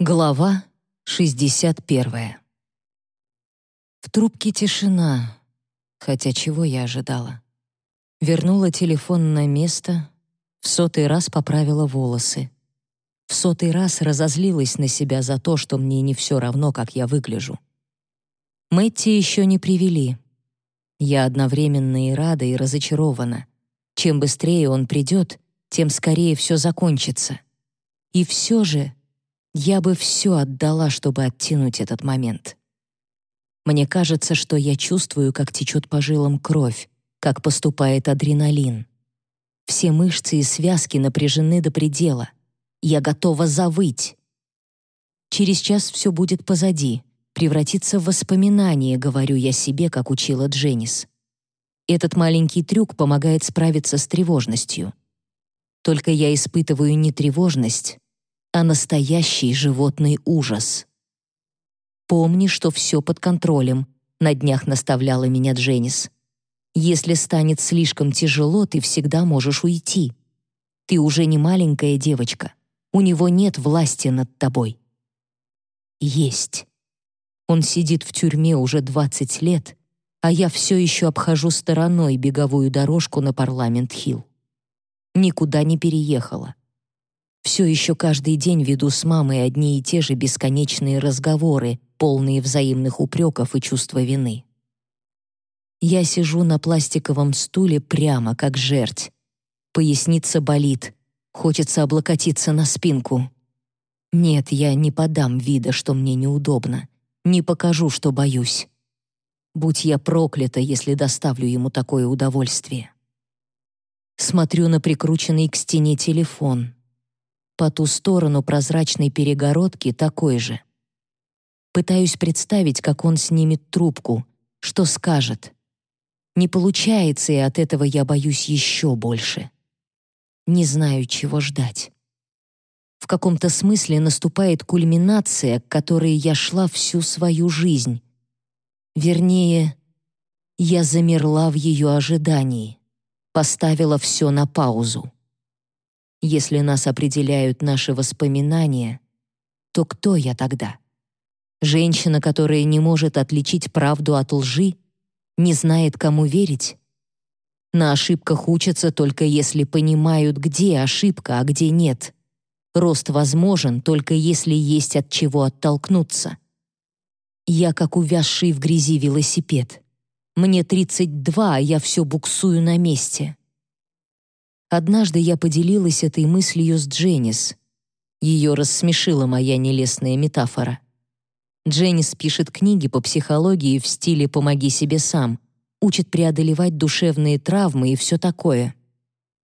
Глава 61. В трубке тишина, хотя чего я ожидала. Вернула телефон на место, в сотый раз поправила волосы. В сотый раз разозлилась на себя за то, что мне не все равно, как я выгляжу. Мэтти еще не привели. Я одновременно и рада, и разочарована. Чем быстрее он придет, тем скорее все закончится. И все же я бы все отдала, чтобы оттянуть этот момент. Мне кажется, что я чувствую, как течет по жилам кровь, как поступает адреналин. Все мышцы и связки напряжены до предела. Я готова завыть. Через час все будет позади, превратиться в воспоминание, говорю я себе, как учила Дженнис. Этот маленький трюк помогает справиться с тревожностью. Только я испытываю не тревожность, а настоящий животный ужас. «Помни, что все под контролем», — на днях наставляла меня Дженнис. «Если станет слишком тяжело, ты всегда можешь уйти. Ты уже не маленькая девочка. У него нет власти над тобой». Есть. Он сидит в тюрьме уже 20 лет, а я все еще обхожу стороной беговую дорожку на Парламент-Хилл. Никуда не переехала. Все еще каждый день веду с мамой одни и те же бесконечные разговоры, полные взаимных упреков и чувства вины. Я сижу на пластиковом стуле прямо, как жерть. Поясница болит, хочется облокотиться на спинку. Нет, я не подам вида, что мне неудобно, не покажу, что боюсь. Будь я проклята, если доставлю ему такое удовольствие. Смотрю на прикрученный к стене телефон — по ту сторону прозрачной перегородки такой же. Пытаюсь представить, как он снимет трубку, что скажет. Не получается, и от этого я боюсь еще больше. Не знаю, чего ждать. В каком-то смысле наступает кульминация, к которой я шла всю свою жизнь. Вернее, я замерла в ее ожидании, поставила все на паузу. Если нас определяют наши воспоминания, то кто я тогда? Женщина, которая не может отличить правду от лжи, не знает, кому верить? На ошибках учатся только если понимают, где ошибка, а где нет. Рост возможен только если есть от чего оттолкнуться. Я как увязший в грязи велосипед. Мне 32, а я все буксую на месте. Однажды я поделилась этой мыслью с Дженнис. Ее рассмешила моя нелестная метафора. Дженнис пишет книги по психологии в стиле «помоги себе сам», учит преодолевать душевные травмы и все такое.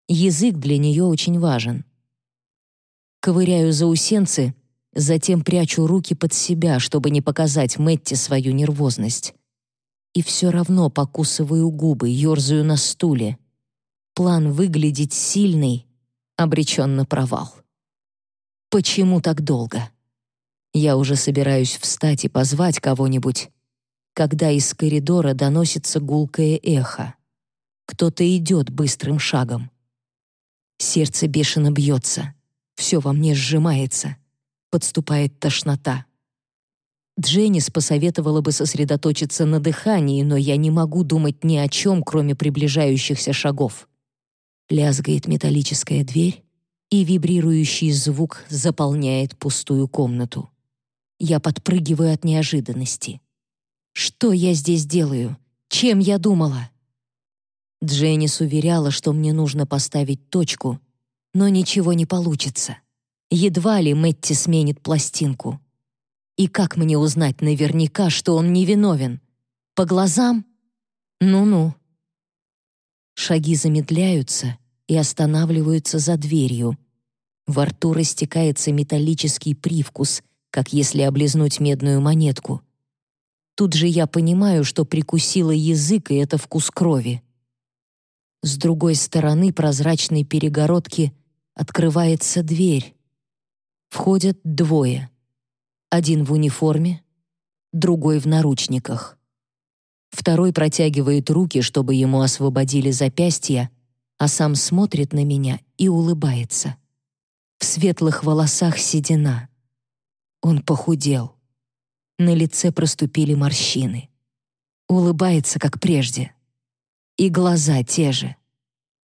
Язык для нее очень важен. Ковыряю заусенцы, затем прячу руки под себя, чтобы не показать Мэтти свою нервозность. И все равно покусываю губы, ерзаю на стуле — План выглядеть сильный обречен на провал. Почему так долго? Я уже собираюсь встать и позвать кого-нибудь, когда из коридора доносится гулкое эхо. Кто-то идет быстрым шагом. Сердце бешено бьется, все во мне сжимается, подступает тошнота. Дженнис посоветовала бы сосредоточиться на дыхании, но я не могу думать ни о чем, кроме приближающихся шагов. Лязгает металлическая дверь, и вибрирующий звук заполняет пустую комнату. Я подпрыгиваю от неожиданности. Что я здесь делаю? Чем я думала? Дженнис уверяла, что мне нужно поставить точку, но ничего не получится. Едва ли Мэтти сменит пластинку. И как мне узнать наверняка, что он невиновен? По глазам? Ну-ну. Шаги замедляются и останавливаются за дверью. Во рту растекается металлический привкус, как если облизнуть медную монетку. Тут же я понимаю, что прикусила язык, и это вкус крови. С другой стороны прозрачной перегородки открывается дверь. Входят двое. Один в униформе, другой в наручниках. Второй протягивает руки, чтобы ему освободили запястья, а сам смотрит на меня и улыбается. В светлых волосах седина. Он похудел. На лице проступили морщины. Улыбается, как прежде. И глаза те же.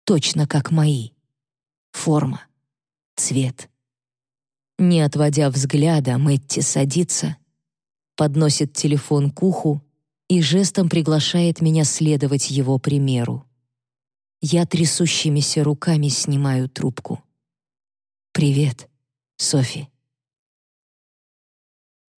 Точно как мои. Форма. Цвет. Не отводя взгляда, Мэтти садится, подносит телефон к уху и жестом приглашает меня следовать его примеру. Я трясущимися руками снимаю трубку. «Привет, Софи».